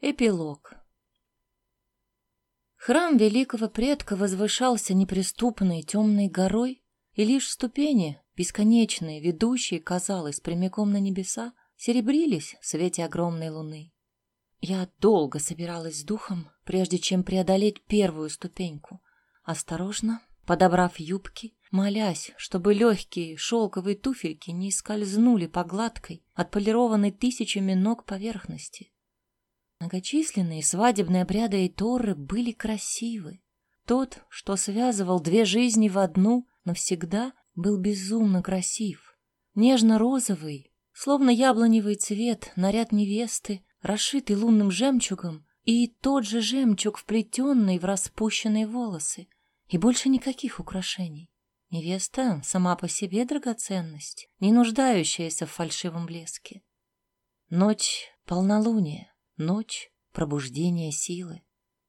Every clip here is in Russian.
Эпилог. Храм великого предка возвышался неприступной темной горой, и лишь ступени, бесконечные, ведущие, казалось, прямиком на небеса, серебрились в свете огромной луны. Я долго собиралась с духом, прежде чем преодолеть первую ступеньку. Осторожно, подобрав юбки, молясь, чтобы легкие шелковые туфельки не скользнули по гладкой, отполированной тысячами ног поверхности. Многочисленные свадебные обряды и торы были красивы. Тот, что связывал две жизни в одну, навсегда был безумно красив. Нежно-розовый, словно яблоневый цвет, наряд невесты, расшитый лунным жемчугом, и тот же жемчуг, вплетенный в распущенные волосы, и больше никаких украшений. Невеста сама по себе драгоценность, не нуждающаяся в фальшивом блеске. Ночь полнолуния, ночь пробуждения силы.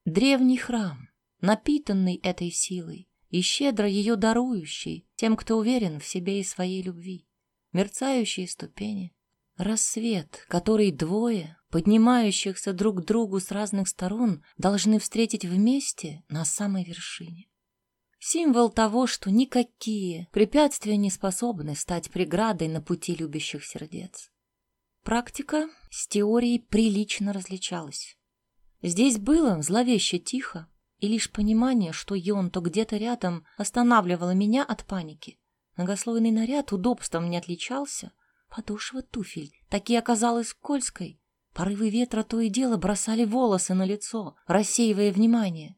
Древний храм, напитанный этой силой и щедро ее дарующий тем, кто уверен в себе и своей любви. Мерцающие ступени, рассвет, который двое, поднимающихся друг к другу с разных сторон, должны встретить вместе на самой вершине. Символ того, что никакие препятствия не способны стать преградой на пути любящих сердец. Практика с теорией прилично различалась. Здесь было зловеще тихо, и лишь понимание, что Йонто где-то рядом останавливало меня от паники. Многослойный наряд удобством не отличался. Подошва туфель таки оказалась скользкой. Порывы ветра то и дело бросали волосы на лицо, рассеивая внимание.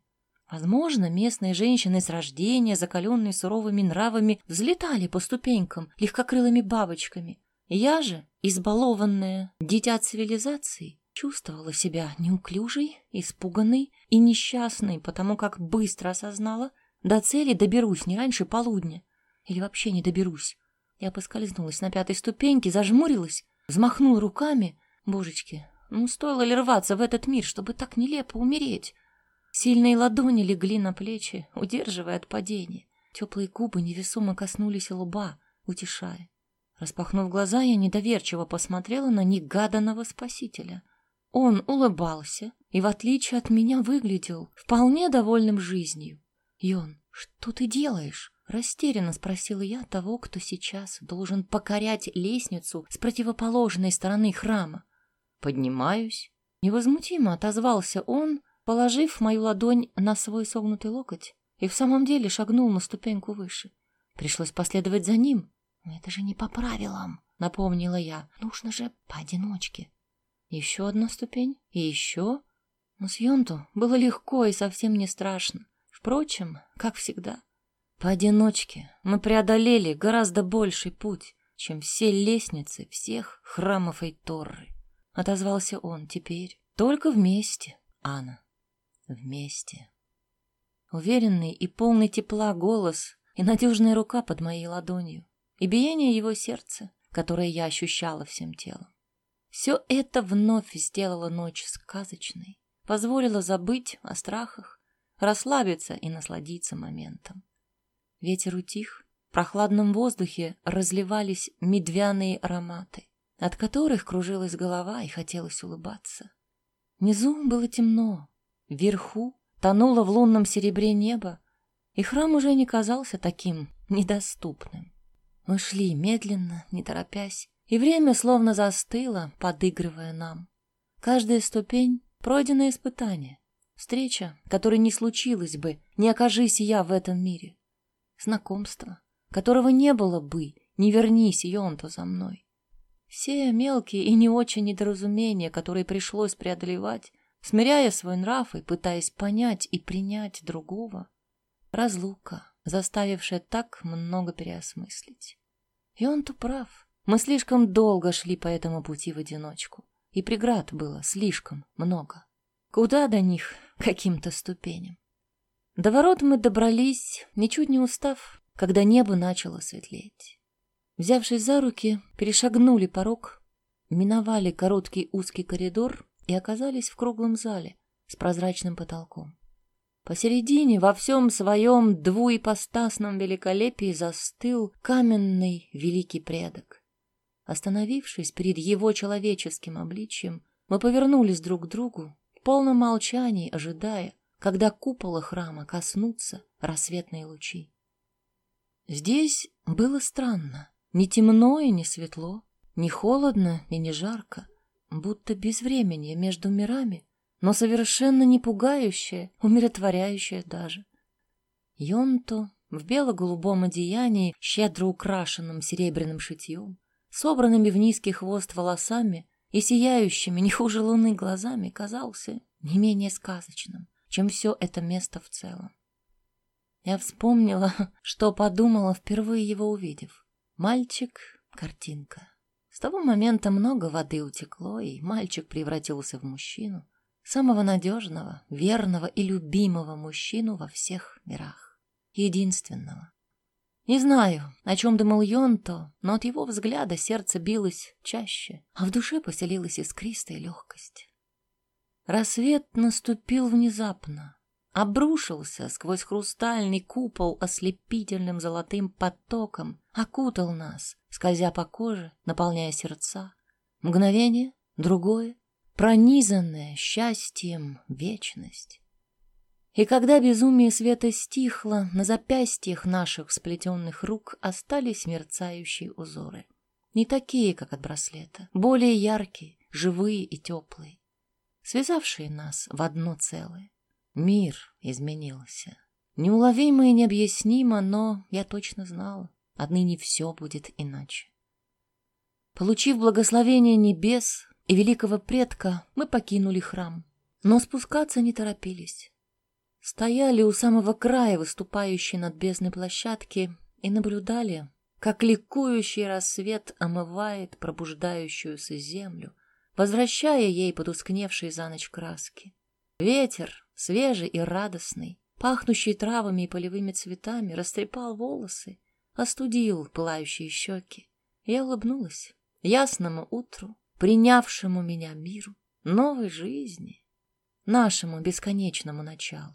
Возможно, местные женщины с рождения, закаленные суровыми нравами, взлетали по ступенькам легкокрылыми бабочками. Я же, избалованная дитя цивилизации, чувствовала себя неуклюжей, испуганной и несчастной, потому как быстро осознала, до цели доберусь не раньше полудня. Или вообще не доберусь. Я поскользнулась на пятой ступеньке, зажмурилась, взмахнула руками. Божечки, ну стоило ли рваться в этот мир, чтобы так нелепо умереть? Сильные ладони легли на плечи, удерживая от падения. Теплые губы невесомо коснулись лба, утешая. Распахнув глаза, я недоверчиво посмотрела на негаданного спасителя. Он улыбался и, в отличие от меня, выглядел вполне довольным жизнью. «Йон, что ты делаешь?» — растерянно спросила я того, кто сейчас должен покорять лестницу с противоположной стороны храма. «Поднимаюсь». Невозмутимо отозвался он, положив мою ладонь на свой согнутый локоть, и в самом деле шагнул на ступеньку выше. Пришлось последовать за ним. «Это же не по правилам», — напомнила я. «Нужно же поодиночке». Еще одна ступень и еще. Но с Йонту было легко и совсем не страшно. Впрочем, как всегда. Поодиночке мы преодолели гораздо больший путь, чем все лестницы всех храмов Эйторры. Отозвался он теперь. Только вместе, Анна вместе. Уверенный и полный тепла голос и надежная рука под моей ладонью, и биение его сердца, которое я ощущала всем телом. Все это вновь сделало ночь сказочной, позволило забыть о страхах, расслабиться и насладиться моментом. Ветер утих, в прохладном воздухе разливались медвяные ароматы, от которых кружилась голова и хотелось улыбаться. Внизу было темно, Вверху тонуло в лунном серебре небо, и храм уже не казался таким недоступным. Мы шли медленно, не торопясь, и время словно застыло, подыгрывая нам. Каждая ступень — пройденное испытание, встреча, которой не случилось бы, не окажись я в этом мире. Знакомство, которого не было бы, не вернись Йонто за мной. Все мелкие и не очень недоразумения, которые пришлось преодолевать, смиряя свой нрав и пытаясь понять и принять другого. Разлука, заставившая так много переосмыслить. И он-то прав. Мы слишком долго шли по этому пути в одиночку, и преград было слишком много. Куда до них каким-то ступеням? До ворот мы добрались, ничуть не устав, когда небо начало светлеть. Взявшись за руки, перешагнули порог, миновали короткий узкий коридор и оказались в круглом зале с прозрачным потолком. Посередине, во всем своем двуипостасном великолепии, застыл каменный великий предок. Остановившись перед его человеческим обличьем, мы повернулись друг к другу в полном молчании ожидая, когда купола храма коснутся рассветные лучи. Здесь было странно. Не темно и не светло, не холодно и не жарко, будто без времени между мирами, но совершенно не пугающее, умиротворяющее даже. Йонто в бело-голубом одеянии, щедро украшенном серебряным шитьем, собранными в низкий хвост волосами и сияющими не хуже луны глазами, казался не менее сказочным, чем все это место в целом. Я вспомнила, что подумала, впервые его увидев. Мальчик — картинка. С того момента много воды утекло, и мальчик превратился в мужчину. Самого надежного, верного и любимого мужчину во всех мирах. Единственного. Не знаю, о чем думал Йонто, но от его взгляда сердце билось чаще, а в душе поселилась искристая легкость. Рассвет наступил внезапно, обрушился сквозь хрустальный купол ослепительным золотым потоком, окутал нас, скользя по коже, наполняя сердца. Мгновение, другое, пронизанное счастьем вечность. И когда безумие света стихло, на запястьях наших сплетенных рук остались мерцающие узоры. Не такие, как от браслета, более яркие, живые и теплые, связавшие нас в одно целое. Мир изменился. Неуловимо и необъяснимо, но я точно знала, отныне все будет иначе. Получив благословение небес и великого предка, мы покинули храм, но спускаться не торопились. Стояли у самого края выступающей над бездной площадки и наблюдали, как ликующий рассвет омывает пробуждающуюся землю, возвращая ей потускневшие за ночь краски. Ветер, свежий и радостный, пахнущий травами и полевыми цветами, растрепал волосы, остудил пылающие щеки. Я улыбнулась ясному утру, принявшему меня миру, новой жизни, нашему бесконечному началу.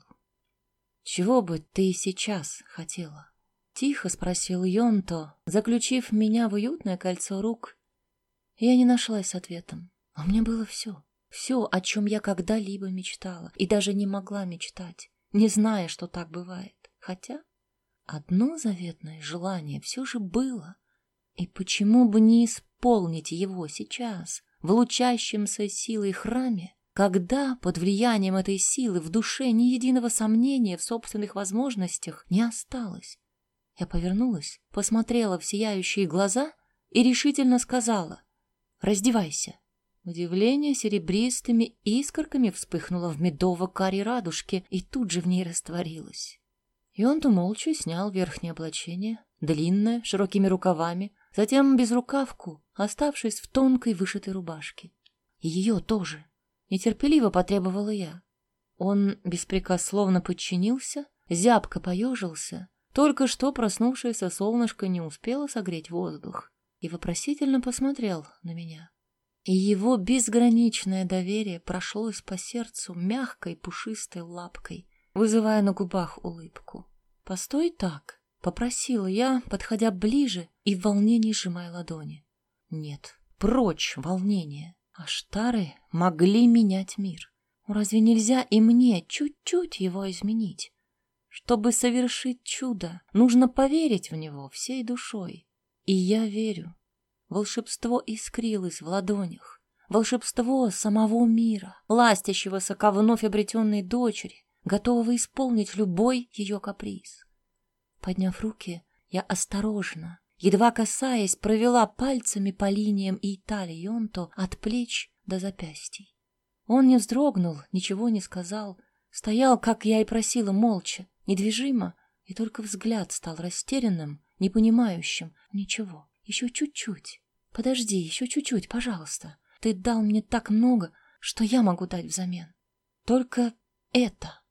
«Чего бы ты сейчас хотела?» — тихо спросил Йонто, заключив меня в уютное кольцо рук. Я не нашлась с ответом. У меня было все. Все, о чем я когда-либо мечтала, и даже не могла мечтать, не зная, что так бывает. Хотя одно заветное желание все же было. И почему бы не исполнить его сейчас, в лучащемся силой храме, когда под влиянием этой силы в душе ни единого сомнения в собственных возможностях не осталось? Я повернулась, посмотрела в сияющие глаза и решительно сказала «Раздевайся». Удивление серебристыми искорками вспыхнуло в медово-каре радужке и тут же в ней растворилось. И он-то молча снял верхнее облачение, длинное, широкими рукавами, затем безрукавку, оставшись в тонкой вышитой рубашке. И ее тоже. Нетерпеливо потребовала я. Он беспрекословно подчинился, зябко поежился, только что проснувшееся солнышко не успело согреть воздух, и вопросительно посмотрел на меня и его безграничное доверие прошлось по сердцу мягкой пушистой лапкой, вызывая на губах улыбку. «Постой так», — попросила я, подходя ближе и в волнении сжимая ладони. «Нет, прочь волнение. Аштары могли менять мир. Разве нельзя и мне чуть-чуть его изменить? Чтобы совершить чудо, нужно поверить в него всей душой. И я верю. Волшебство искрилось в ладонях. Волшебство самого мира, ластящегося ко вновь обретенной дочери, готового исполнить любой ее каприз. Подняв руки, я осторожно, едва касаясь, провела пальцами по линиям и талии Йонто от плеч до запястий. Он не вздрогнул, ничего не сказал, стоял, как я и просила, молча, недвижимо, и только взгляд стал растерянным, непонимающим ничего. Еще чуть-чуть. Подожди, еще чуть-чуть, пожалуйста. Ты дал мне так много, что я могу дать взамен. Только это.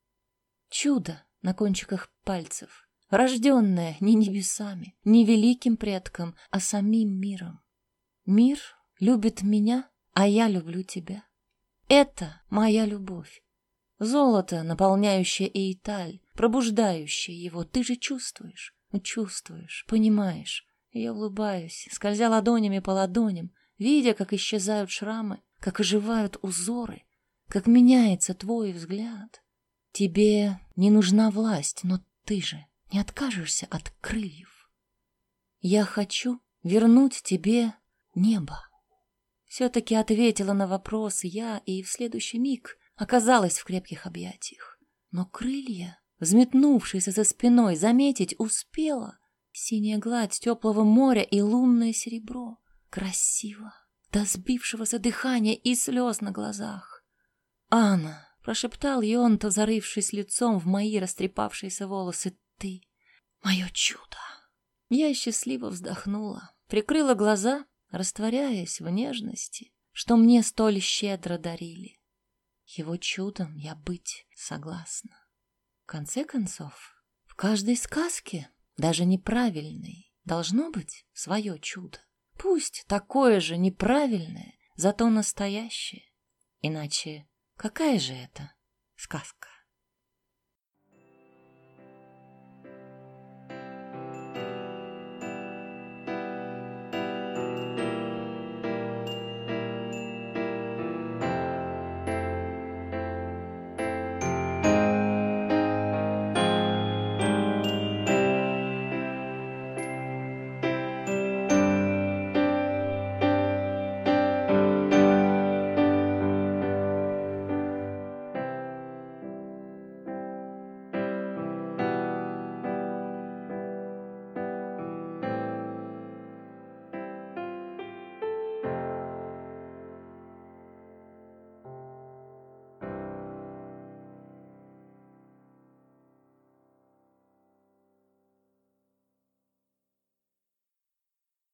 Чудо на кончиках пальцев, рожденное не небесами, не великим предком, а самим миром. Мир любит меня, а я люблю тебя. Это моя любовь. Золото, наполняющее Эйталь, пробуждающее его, ты же чувствуешь, чувствуешь, понимаешь. Я улыбаюсь, скользя ладонями по ладоням, видя, как исчезают шрамы, как оживают узоры, как меняется твой взгляд. Тебе не нужна власть, но ты же не откажешься от крыльев. Я хочу вернуть тебе небо. Все-таки ответила на вопрос я и в следующий миг оказалась в крепких объятиях. Но крылья, взметнувшиеся за спиной, заметить успела. Синяя гладь теплого моря и лунное серебро. Красиво, до сбившегося дыхания и слез на глазах. «Анна!» — прошептал Йонта, зарывшись лицом в мои растрепавшиеся волосы. «Ты — мое чудо!» Я счастливо вздохнула, прикрыла глаза, растворяясь в нежности, что мне столь щедро дарили. Его чудом я быть согласна. В конце концов, в каждой сказке, даже неправильной, должно быть свое чудо. Пусть такое же неправильное, зато настоящее. Иначе какая же это сказка?